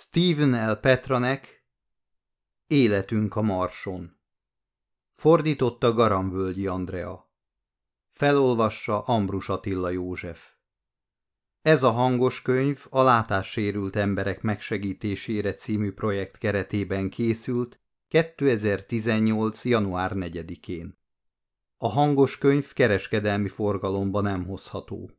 Stephen L. Petranek Életünk a Marson Fordította Garamvölgyi Andrea Felolvassa Ambrus Attila József Ez a hangos könyv a látássérült emberek megsegítésére című projekt keretében készült 2018. január 4-én. A hangos könyv kereskedelmi forgalomba nem hozható.